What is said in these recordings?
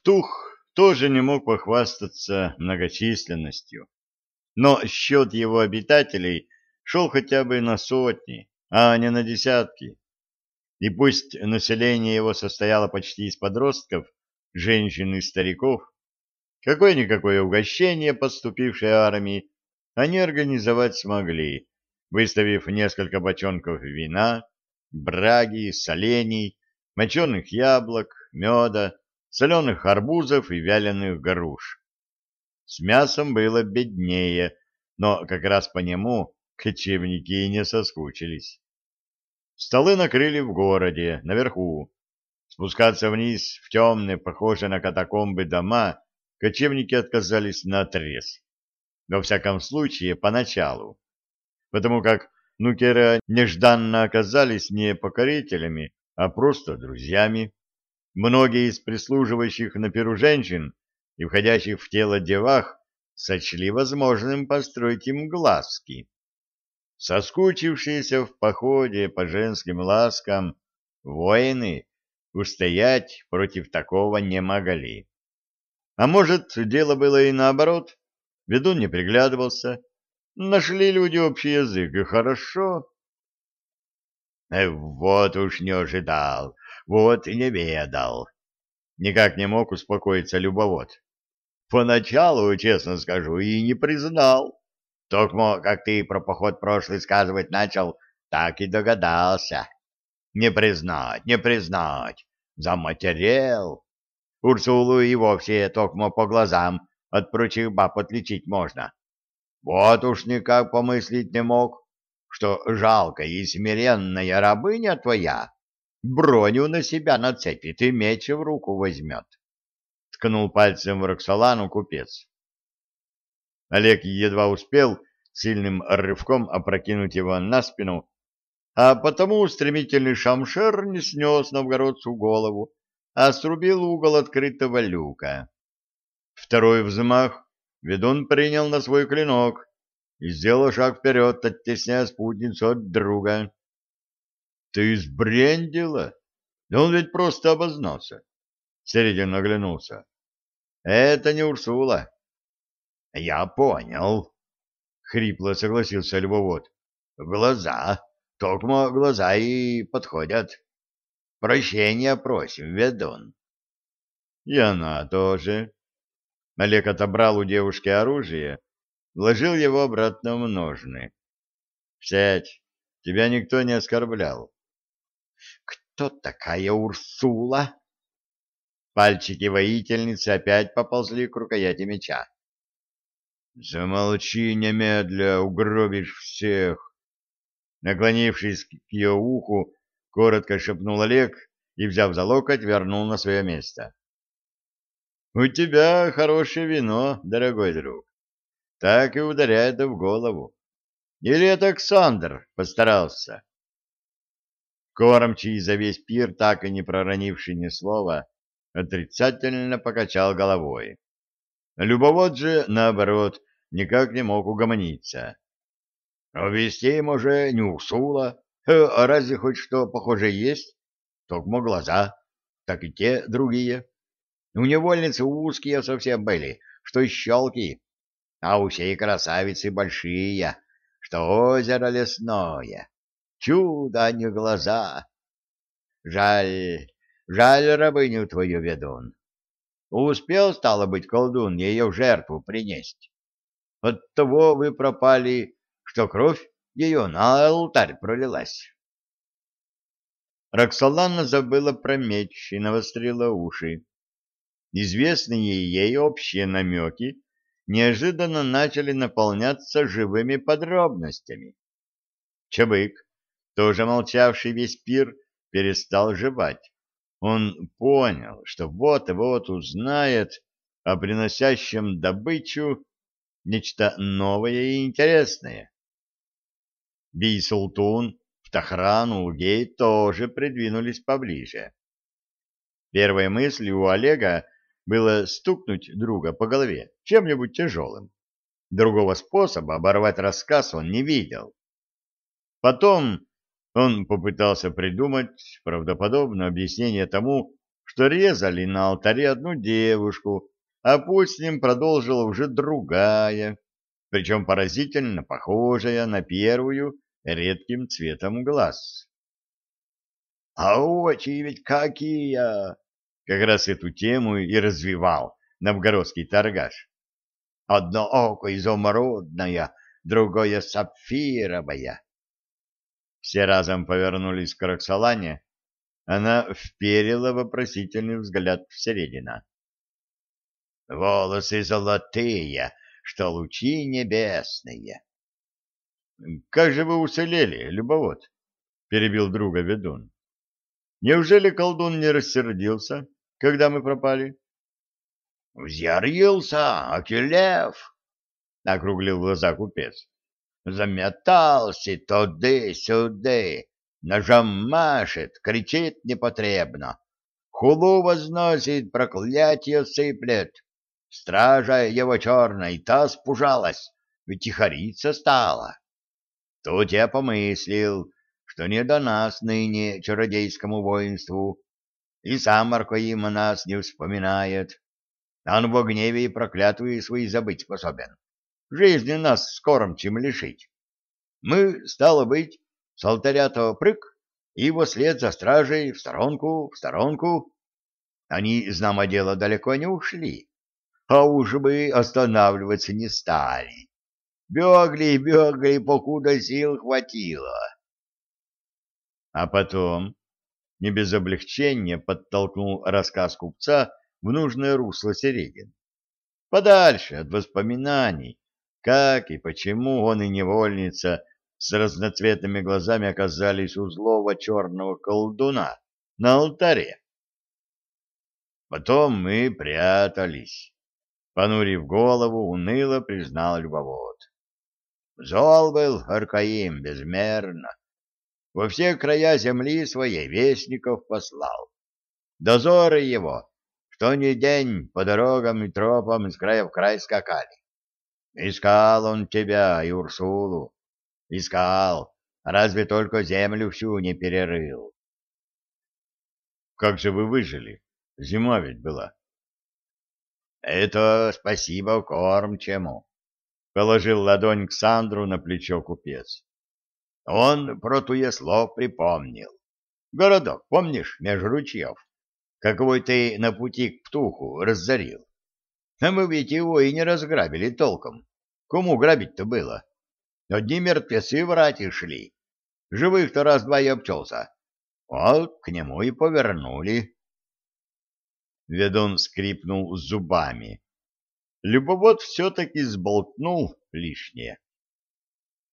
Втух тоже не мог похвастаться многочисленностью, но счет его обитателей шел хотя бы на сотни, а не на десятки. И пусть население его состояло почти из подростков, женщин и стариков, какое-никакое угощение поступившей армии они организовать смогли, выставив несколько бочонков вина, браги, солений, моченых яблок, меда, соленых арбузов и вяленых груш. С мясом было беднее, но как раз по нему кочевники и не соскучились. Столы накрыли в городе, наверху. Спускаться вниз в темные, похожие на катакомбы дома, кочевники отказались наотрез. Во всяком случае, поначалу. Потому как нукеры нежданно оказались не покорителями, а просто друзьями. Многие из прислуживающих на перу женщин и входящих в тело девах сочли возможным построить им глазки. Соскучившиеся в походе по женским ласкам воины устоять против такого не могли. А может, дело было и наоборот, ведун не приглядывался, нашли люди общий язык, и хорошо. Э, вот уж не ожидал, вот и не ведал. Никак не мог успокоиться любовод. Поначалу, честно скажу, и не признал. Только, как ты про поход прошлый сказывать начал, так и догадался. Не признать, не признать. Заматерел. Урсулу и вовсе токмо по глазам от прочих баб отличить можно. Вот уж никак помыслить не мог, что жалкая и смиренная рабыня твоя броню на себя нацепит и меч в руку возьмет. Ткнул пальцем в Роксолану купец. Олег едва успел сильным рывком опрокинуть его на спину, а потому стремительный шамшер не снес новгородцу голову, а срубил угол открытого люка. Второй взмах ведун принял на свой клинок и сделал шаг вперед, оттесняя спутницу от друга. — Ты сбрендила? Да он ведь просто обознался. Середин оглянулся. — Это не Урсула. — Я понял, — хрипло согласился любовод. — Глаза, только глаза и подходят. Прощения просим, ведун. — И она тоже. Олег отобрал у девушки оружие, вложил его обратно в ножны. — Сядь, тебя никто не оскорблял. Кто такая Урсула? Пальчики воительницы опять поползли к рукояти меча. Замолчи немедля, угробишь всех. Наклонившись к ее уху, коротко шепнул Олег и, взяв за локоть, вернул на свое место. — У тебя хорошее вино, дорогой друг. Так и ударяет в голову. Или это Александр постарался? Кормчий за весь пир, так и не проронивший ни слова, отрицательно покачал головой. Любовод же, наоборот, никак не мог угомониться. Но вести им уже не усула, а разве хоть что похоже есть? Только глаза, так и те другие. У невольницы узкие совсем были, что щелки, а у всей красавицы большие, что озеро лесное. Чудо, а не глаза. Жаль, жаль рабыню твою, ведун. Успел, стало быть, колдун ее в жертву принести. Оттого вы пропали, что кровь ее на алтарь пролилась. Роксолана забыла про меч и навострила уши. Известные ей общие намеки неожиданно начали наполняться живыми подробностями. Чабык, тоже молчавший весь пир, перестал жевать. Он понял, что вот-вот узнает о приносящем добычу нечто новое и интересное. Бий-Султун, Птахран, Улгей тоже придвинулись поближе. Первой мыслью у Олега было стукнуть друга по голове чем-нибудь тяжелым. Другого способа оборвать рассказ он не видел. Потом он попытался придумать правдоподобное объяснение тому, что резали на алтаре одну девушку, а путь с ним продолжила уже другая, причем поразительно похожая на первую редким цветом глаз. — А очи ведь какие! Как раз эту тему и развивал новгородский торгаш. Одно око изумрудное, другое сапфировое. Все разом повернулись к Роксолане. Она вперила вопросительный взгляд в середина. Волосы золотые, что лучи небесные. — Как же вы уцелели, любовод? — перебил друга ведун. — Неужели колдун не рассердился, когда мы пропали? — Взъярился, Акелев! — округлил глаза купец. — Заметался туды-сюды, ножом машет, кричит непотребно, хулу возносит, проклятие сыплет. Стража его черная, та спужалась, ведь стала. Тут я помыслил, что не до нас ныне чародейскому воинству, и сам Аркоим о нас не вспоминает. Он в гневе и проклятвы свои забыть способен. Жизни нас скором чем лишить. Мы, стало быть, с алтаря-то прыг, и его след за стражей в сторонку, в сторонку. Они, знамо дело, далеко не ушли а уж бы останавливаться не стали. Бегли, бегли, покуда сил хватило. А потом, не без облегчения, подтолкнул рассказ купца в нужное русло Середин. Подальше от воспоминаний, как и почему он и невольница с разноцветными глазами оказались у злого черного колдуна на алтаре. Потом мы прятались Понурив голову, уныло признал любовод. Зол был Аркаим безмерно. Во все края земли своей вестников послал. Дозоры его, что ни день по дорогам и тропам из края в край скакали. Искал он тебя и Урсулу. Искал, разве только землю всю не перерыл. Как же вы выжили? Зима ведь была. Это спасибо кормчему, — положил ладонь к Сандру на плечо купец. Он про слов припомнил. Городок, помнишь, меж ручьев? Какой ты на пути к Птуху разорил. А мы ведь его и не разграбили толком. Кому грабить-то было? Одни мертвецы врать и шли. Живых-то раз-два и обчелся. Вот к нему и повернули. Ведун скрипнул зубами. Любовод все-таки сболтнул лишнее.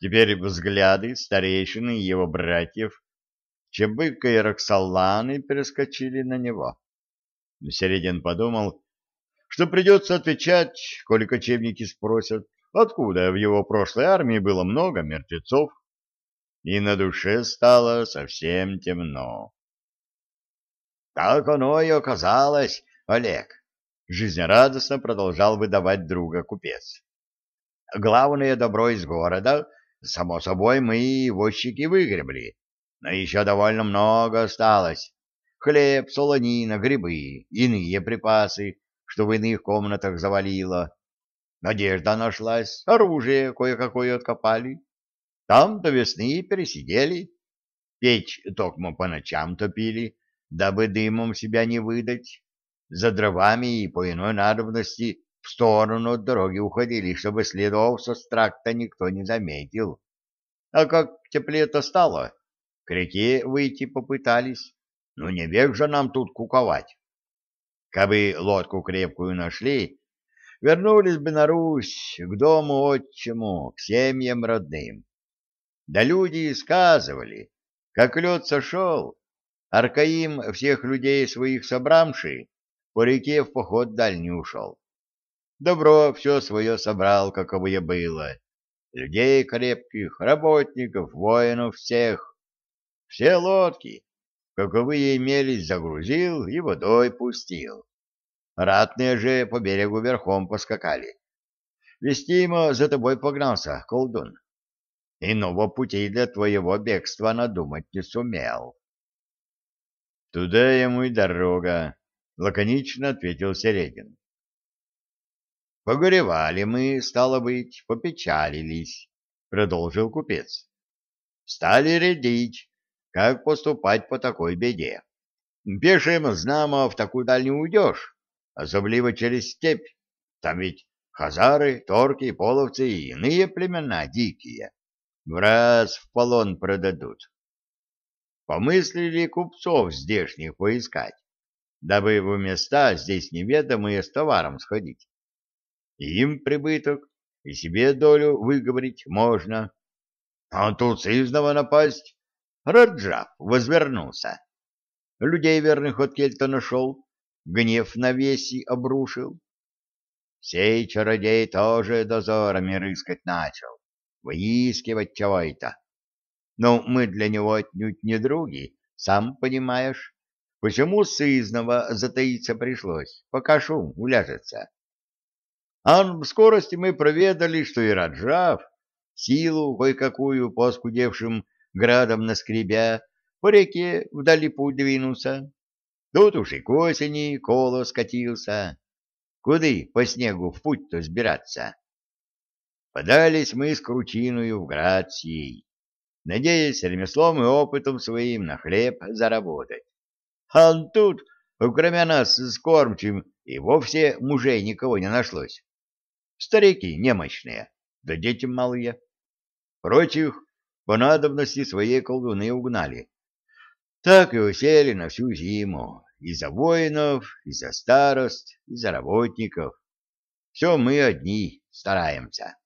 Теперь взгляды старейшины и его братьев Чебыка и Роксоланы перескочили на него. Середин подумал, что придется отвечать, коли кочевники спросят, откуда в его прошлой армии было много мертвецов, и на душе стало совсем темно. Так оно и оказалось, Олег. Жизнерадостно продолжал выдавать друга купец. Главное добро из города, само собой, мы и возчики выгребли, но еще довольно много осталось. Хлеб, солонина, грибы, иные припасы, что в иных комнатах завалило. Надежда нашлась, оружие кое-какое откопали. Там до весны пересидели. Печь токмо по ночам топили, дабы дымом себя не выдать. За дровами и по иной надобности в сторону от дороги уходили, чтобы следов со стракта никто не заметил. А как теплее-то стало, к реке выйти попытались. Ну не век же нам тут куковать. Кабы лодку крепкую нашли, вернулись бы на Русь, к дому отчему, к семьям родным. Да люди сказывали, как лед сошел, Аркаим всех людей своих собрамши по реке в поход дальний ушел. Добро все свое собрал, каковое было. Людей крепких, работников, воинов всех. Все лодки, каковые имелись, загрузил и водой пустил. Ратные же по берегу верхом поскакали. Вестимо за тобой погнался, колдун. Иного пути для твоего бегства надумать не сумел. Туда ему и дорога, — лаконично ответил Середин. Погоревали мы, стало быть, попечалились, — продолжил купец. Стали рядить, как поступать по такой беде. Пешим, знамо, в такую даль не уйдешь, особливо через степь. Там ведь хазары, торки, половцы и иные племена дикие. В раз в полон продадут. Помыслили купцов здешних поискать, дабы в места здесь неведомые с товаром сходить им прибыток, и себе долю выговорить можно. А тут сызнова напасть. Раджав возвернулся. Людей верных от кельта нашел, гнев на веси обрушил. Сей чародей тоже дозорами рыскать начал, выискивать чего-то. Но мы для него отнюдь не други, сам понимаешь. Почему сызнова затаиться пришлось, пока шум уляжется? А в скорости мы проведали, что и Раджав, силу кое-какую по оскудевшим градом наскребя, по реке вдали путь двинулся. Тут уж и к осени коло скатился. Куды по снегу в путь-то сбираться? Подались мы с Кручиную в град сей, надеясь ремеслом и опытом своим на хлеб заработать. А тут, кроме нас с кормчим, и вовсе мужей никого не нашлось старики немощные, да дети малые. Прочих по надобности своей колдуны угнали. Так и усели на всю зиму, и за воинов, и за старост, и за работников. Все мы одни стараемся.